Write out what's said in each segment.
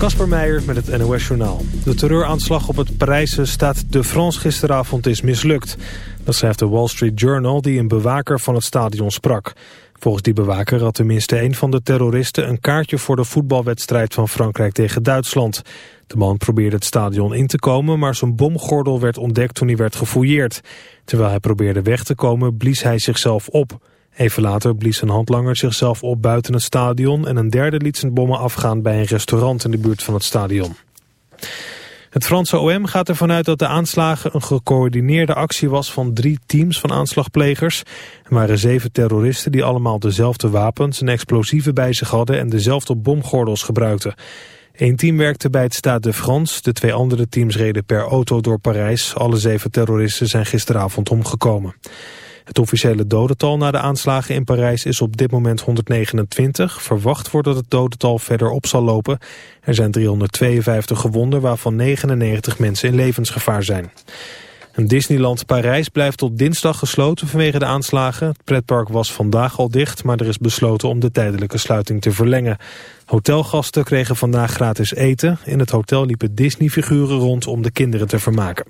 Kasper Meijer met het NOS Journaal. De terreuraanslag op het Parijse Stade de France gisteravond is mislukt. Dat schrijft de Wall Street Journal die een bewaker van het stadion sprak. Volgens die bewaker had tenminste een van de terroristen... een kaartje voor de voetbalwedstrijd van Frankrijk tegen Duitsland. De man probeerde het stadion in te komen... maar zijn bomgordel werd ontdekt toen hij werd gefouilleerd. Terwijl hij probeerde weg te komen, blies hij zichzelf op... Even later blies een handlanger zichzelf op buiten het stadion... en een derde liet zijn bommen afgaan bij een restaurant in de buurt van het stadion. Het Franse OM gaat ervan uit dat de aanslagen een gecoördineerde actie was van drie teams van aanslagplegers. Er waren zeven terroristen die allemaal dezelfde wapens en explosieven bij zich hadden en dezelfde bomgordels gebruikten. Eén team werkte bij het Stade de France, de twee andere teams reden per auto door Parijs. Alle zeven terroristen zijn gisteravond omgekomen. Het officiële dodental na de aanslagen in Parijs is op dit moment 129. Verwacht wordt dat het dodental verder op zal lopen. Er zijn 352 gewonden, waarvan 99 mensen in levensgevaar zijn. Een Disneyland Parijs blijft tot dinsdag gesloten vanwege de aanslagen. Het pretpark was vandaag al dicht, maar er is besloten om de tijdelijke sluiting te verlengen. Hotelgasten kregen vandaag gratis eten. In het hotel liepen Disney-figuren rond om de kinderen te vermaken.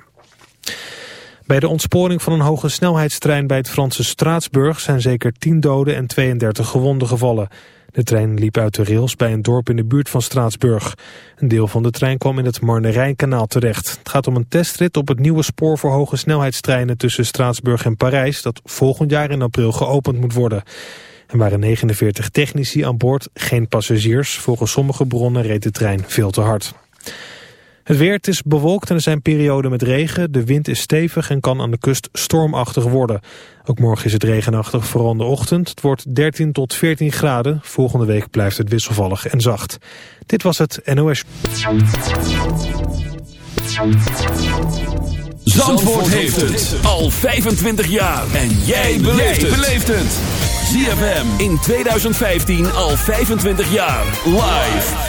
Bij de ontsporing van een hoge snelheidstrein bij het Franse Straatsburg zijn zeker 10 doden en 32 gewonden gevallen. De trein liep uit de rails bij een dorp in de buurt van Straatsburg. Een deel van de trein kwam in het Marnerijnkanaal terecht. Het gaat om een testrit op het nieuwe spoor voor hoge snelheidstreinen tussen Straatsburg en Parijs... dat volgend jaar in april geopend moet worden. Er waren 49 technici aan boord, geen passagiers. Volgens sommige bronnen reed de trein veel te hard. Het weer, het is bewolkt en er zijn perioden met regen. De wind is stevig en kan aan de kust stormachtig worden. Ook morgen is het regenachtig, vooral in de ochtend. Het wordt 13 tot 14 graden. Volgende week blijft het wisselvallig en zacht. Dit was het NOS. Zandvoort heeft het al 25 jaar. En jij beleeft het. ZFM in 2015 al 25 jaar. Live.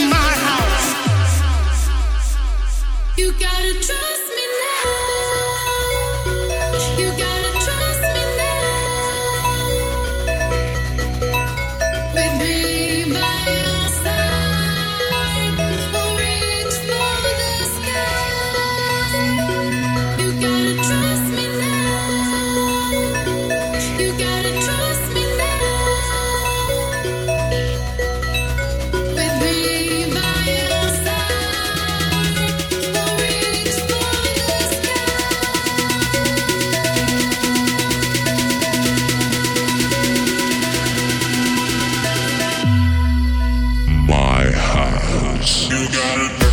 You got it.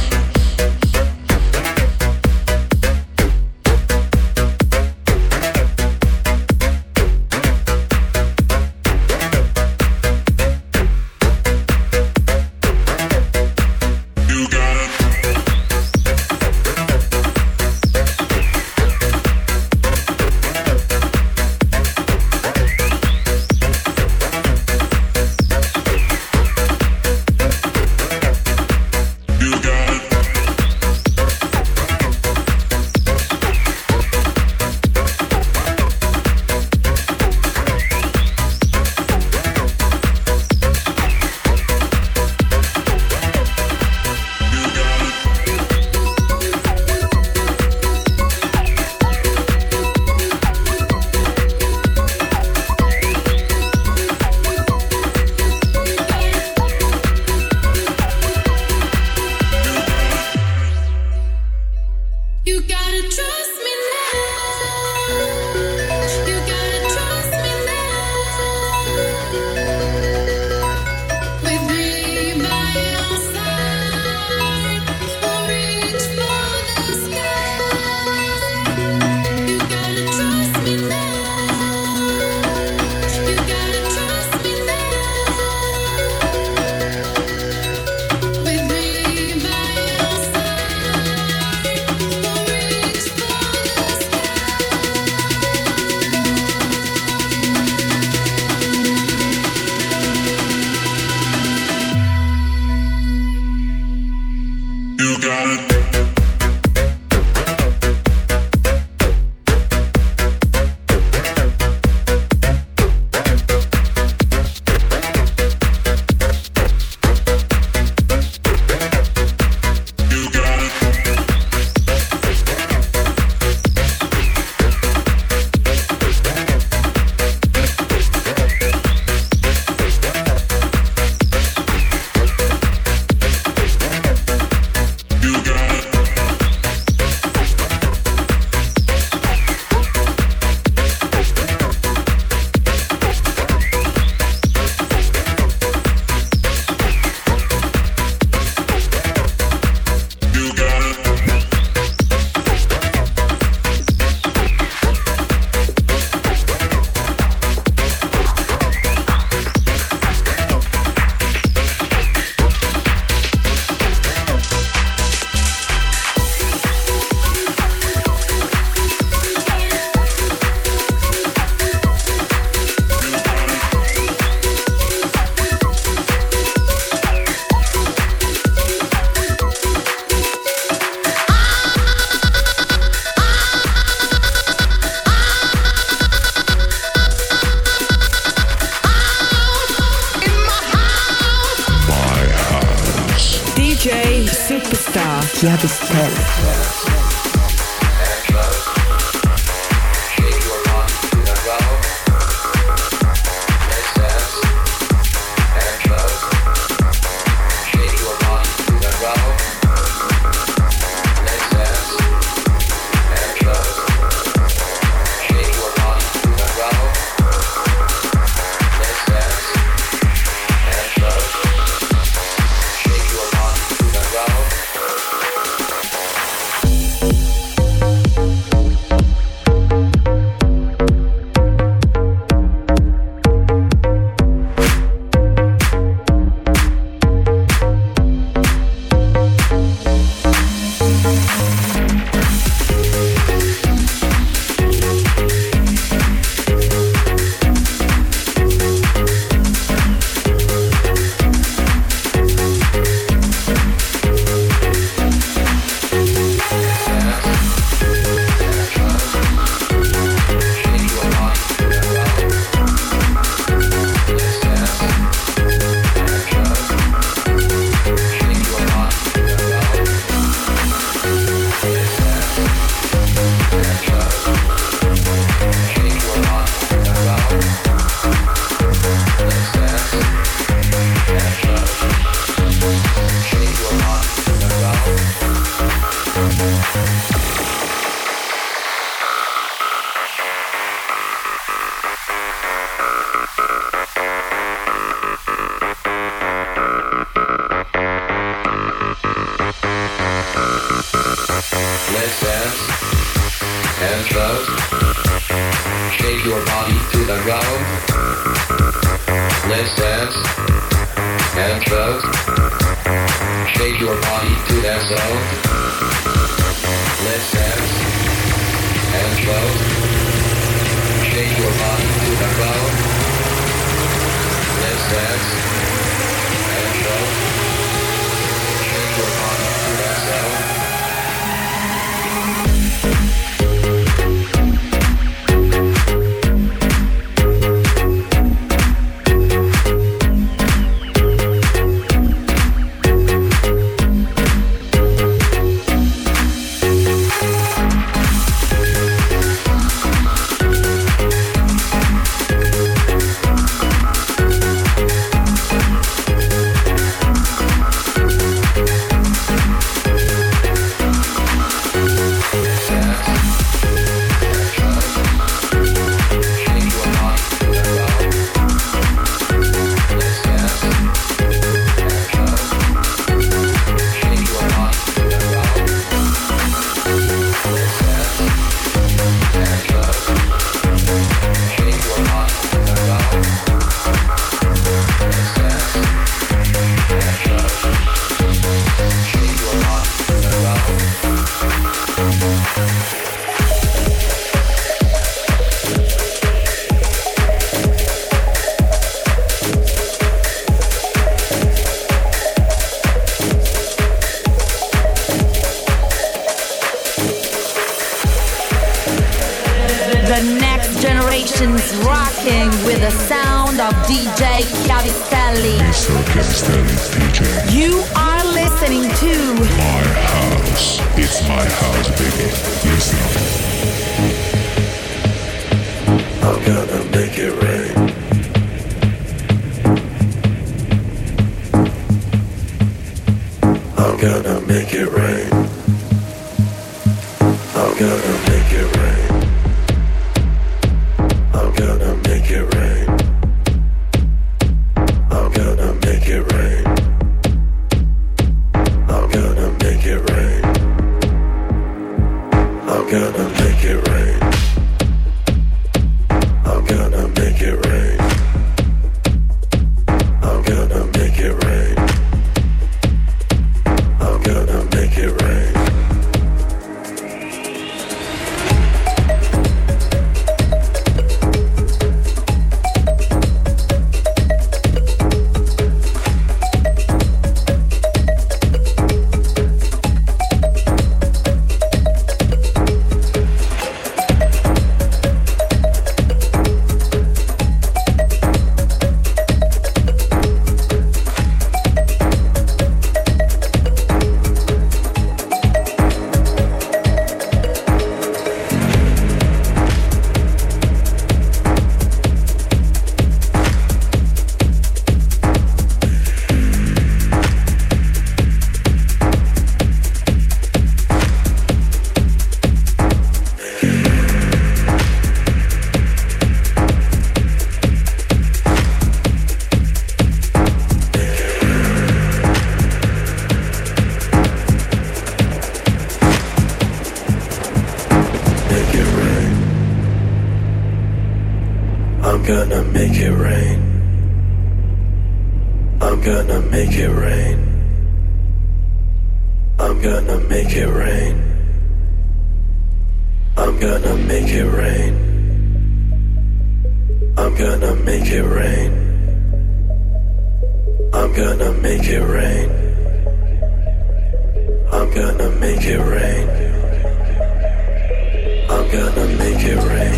gonna make it rain.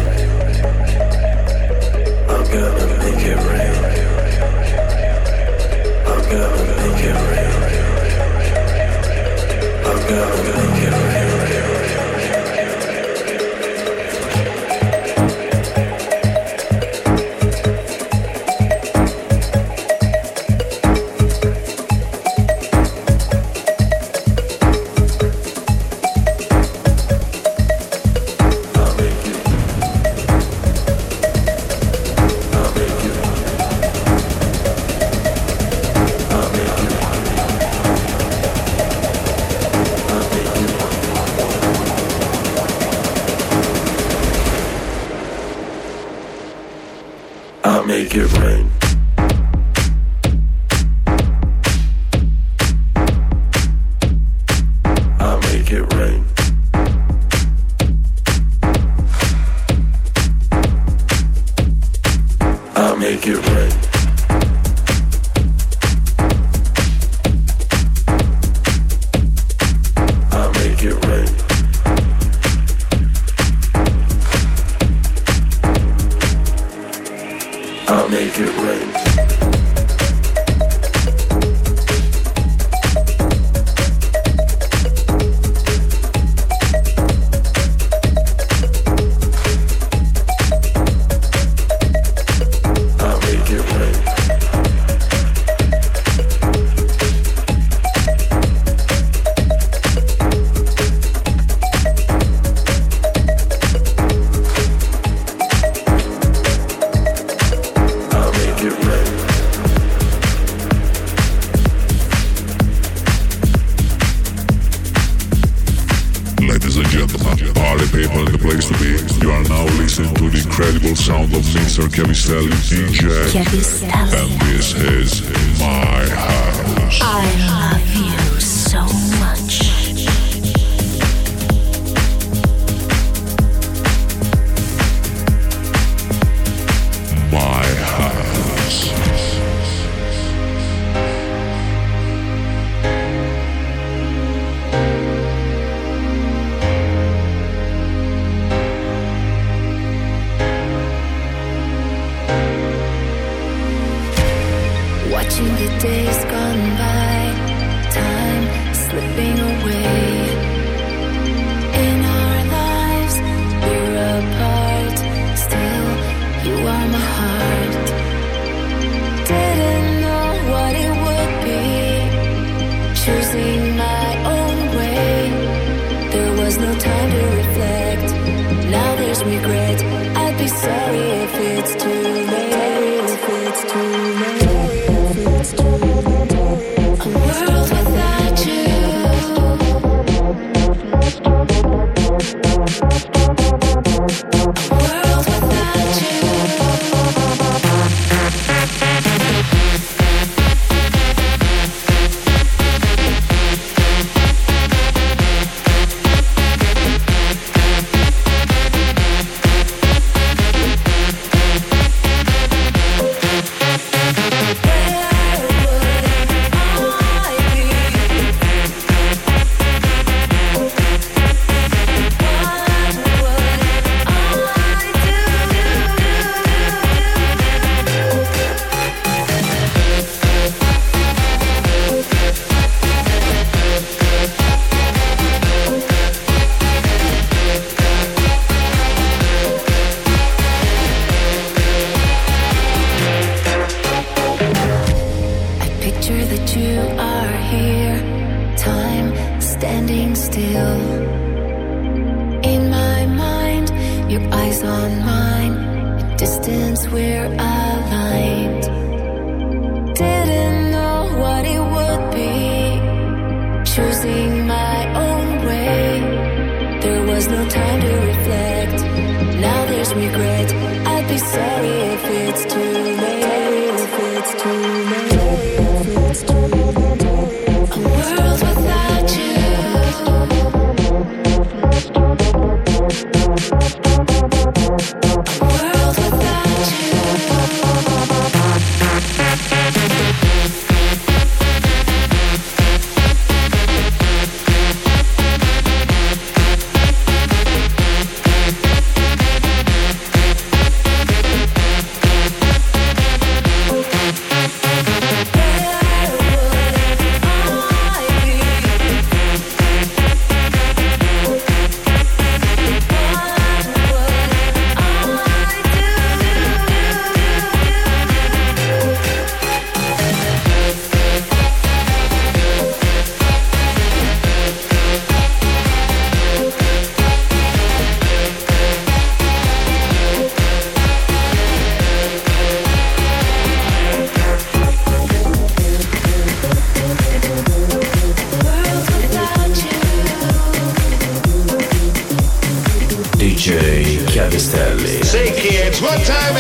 I'm gonna make it rain. I'm gonna make it rain. Mr. Chiavistelli DJ. And this is my house. I love you so much.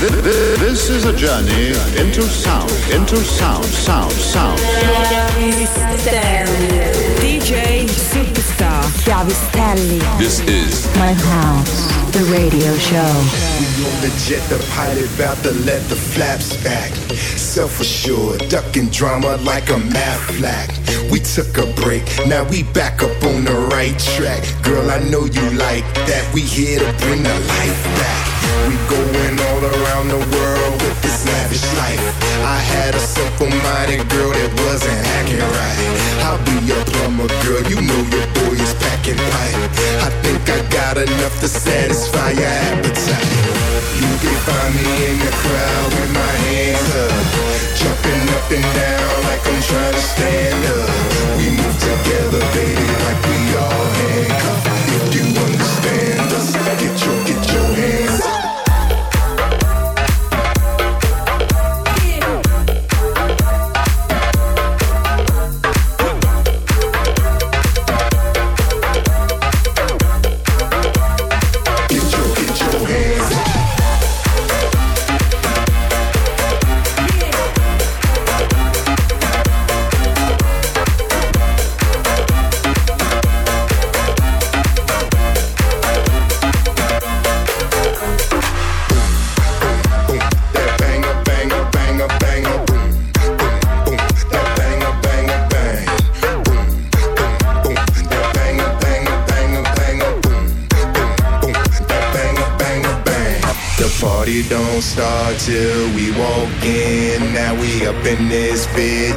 This is a journey into sound, into sound, sound, sound. DJ Superstar. Chiavistelli. This is My house. The radio show. We on the jet, the pilot about to let the flaps back. Self-assured, ducking drama like a math flag. We took a break, now we back up on the right track. Girl, I know you like that. We here to bring the life back. We going all around the world with this lavish life. I had a simple-minded girl that wasn't acting right. I'll be your plumber, girl. You know your boy is packing pipe. I think I got enough to satisfy your appetite. You can find me in the crowd with my hands up, jumping up and down like I'm trying to stand up. We move together, baby, like we all handcuffed. If you understand us, get your get your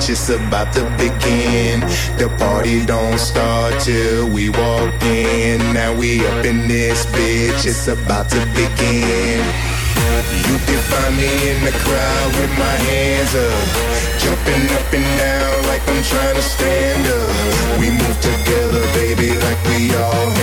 it's about to begin. The party don't start till we walk in. Now we up in this bitch, it's about to begin. You can find me in the crowd with my hands up, jumping up and down like I'm trying to stand up. We move together, baby, like we all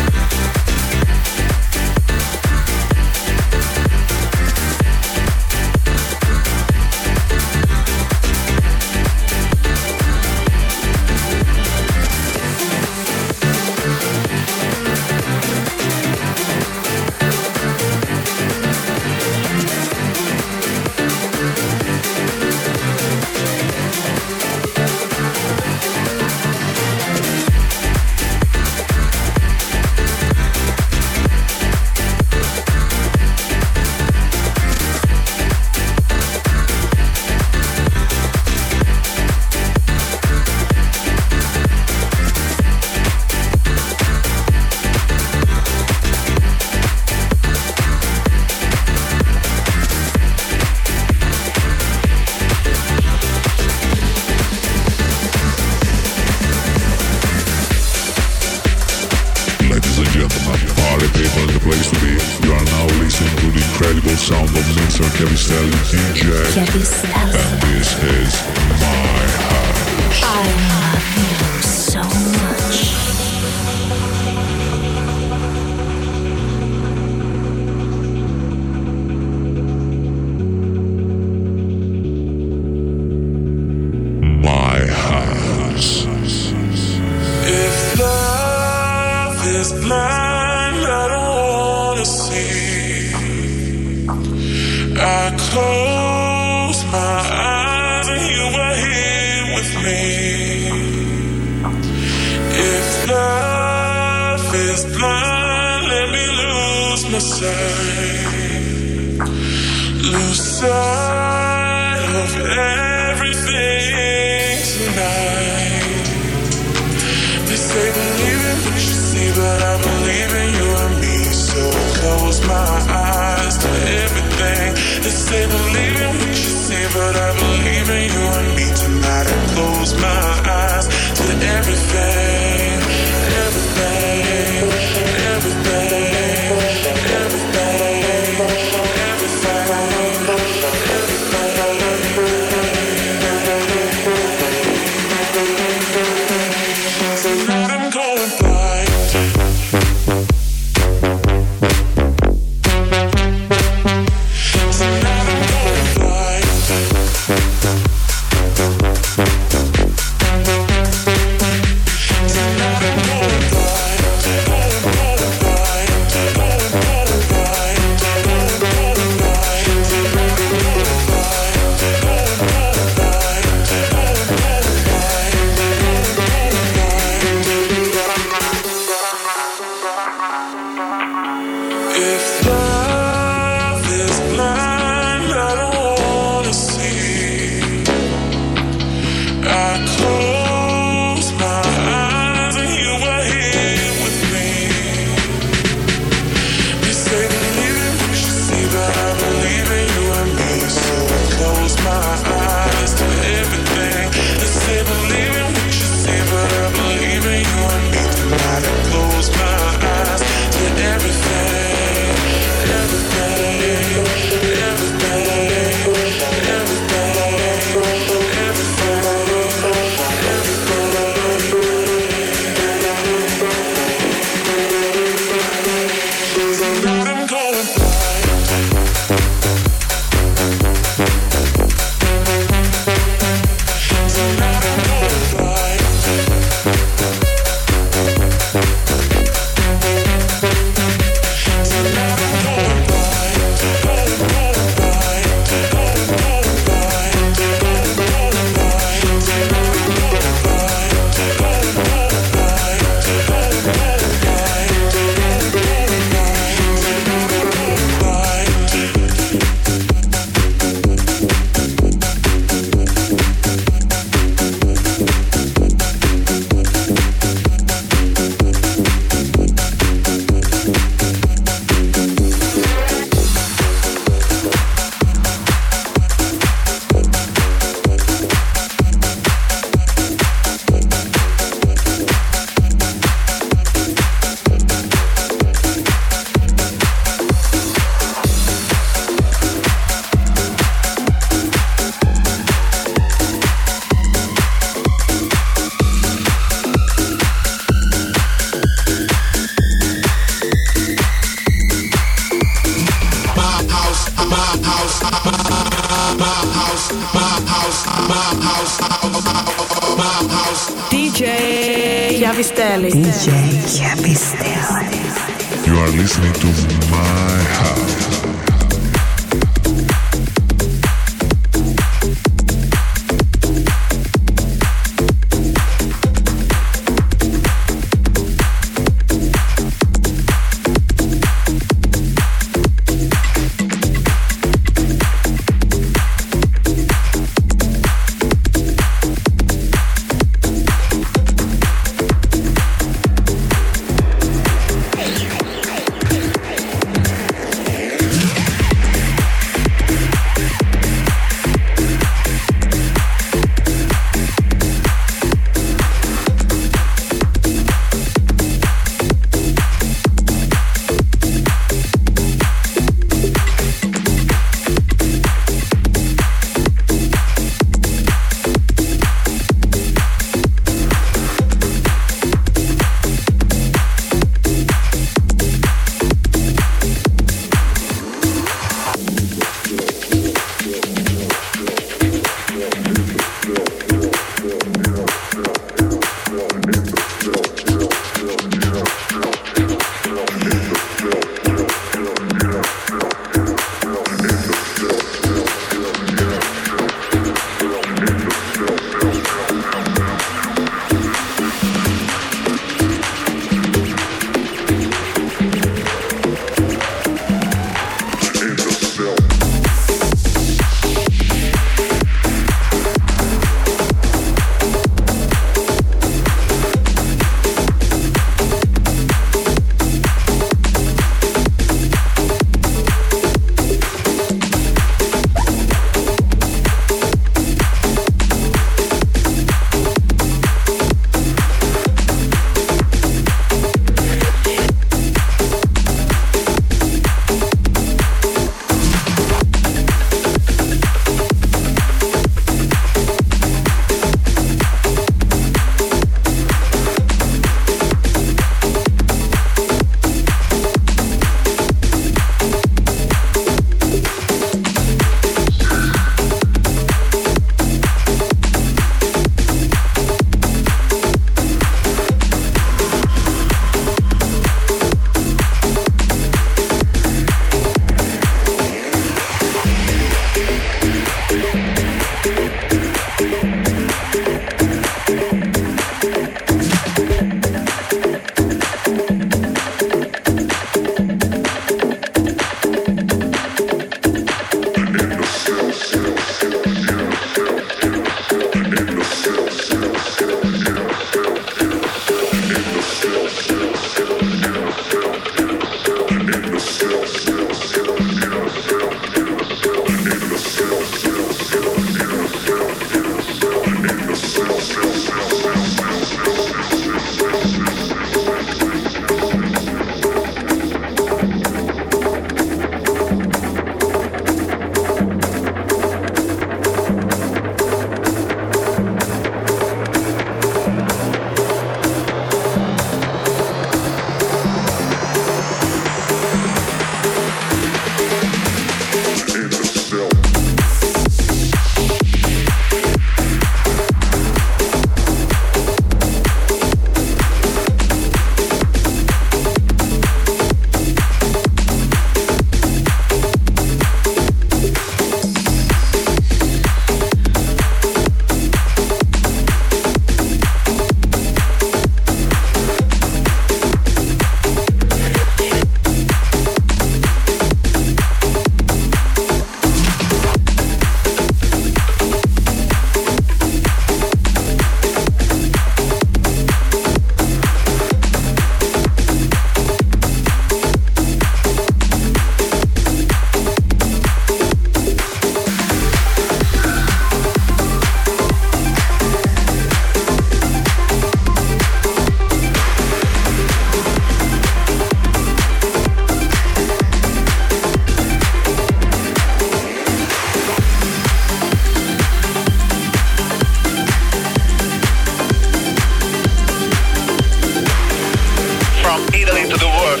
From Italy to the world.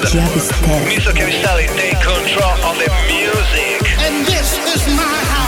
Mr. Chiavistelli, take control of the music. And this is my house.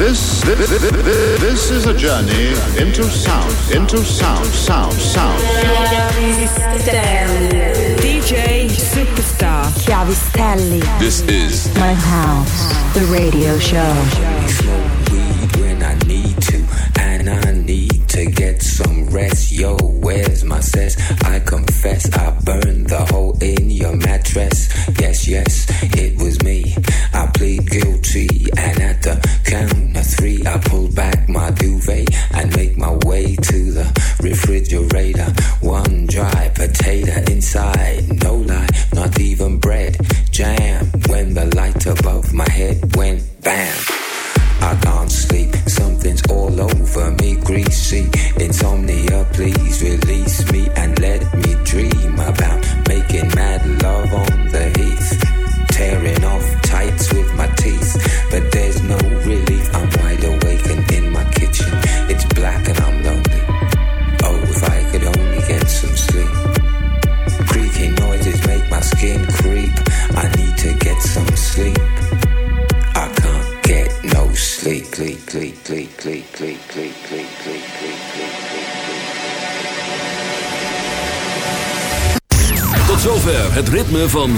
This, this, this, this is a journey into sound, into sound, sound, sound. DJ Superstar. Chiavistelli. This is My house. The radio show. when I need to, and I need to get some rest. Yo, where's my cess? I confess I burned the hole in your mattress. Yes, yes, it was me. I plead guilty, and at the I pull back my duvet and make my way to the refrigerator. One dry potato inside, no lie, not even bread. Jam when the light above my head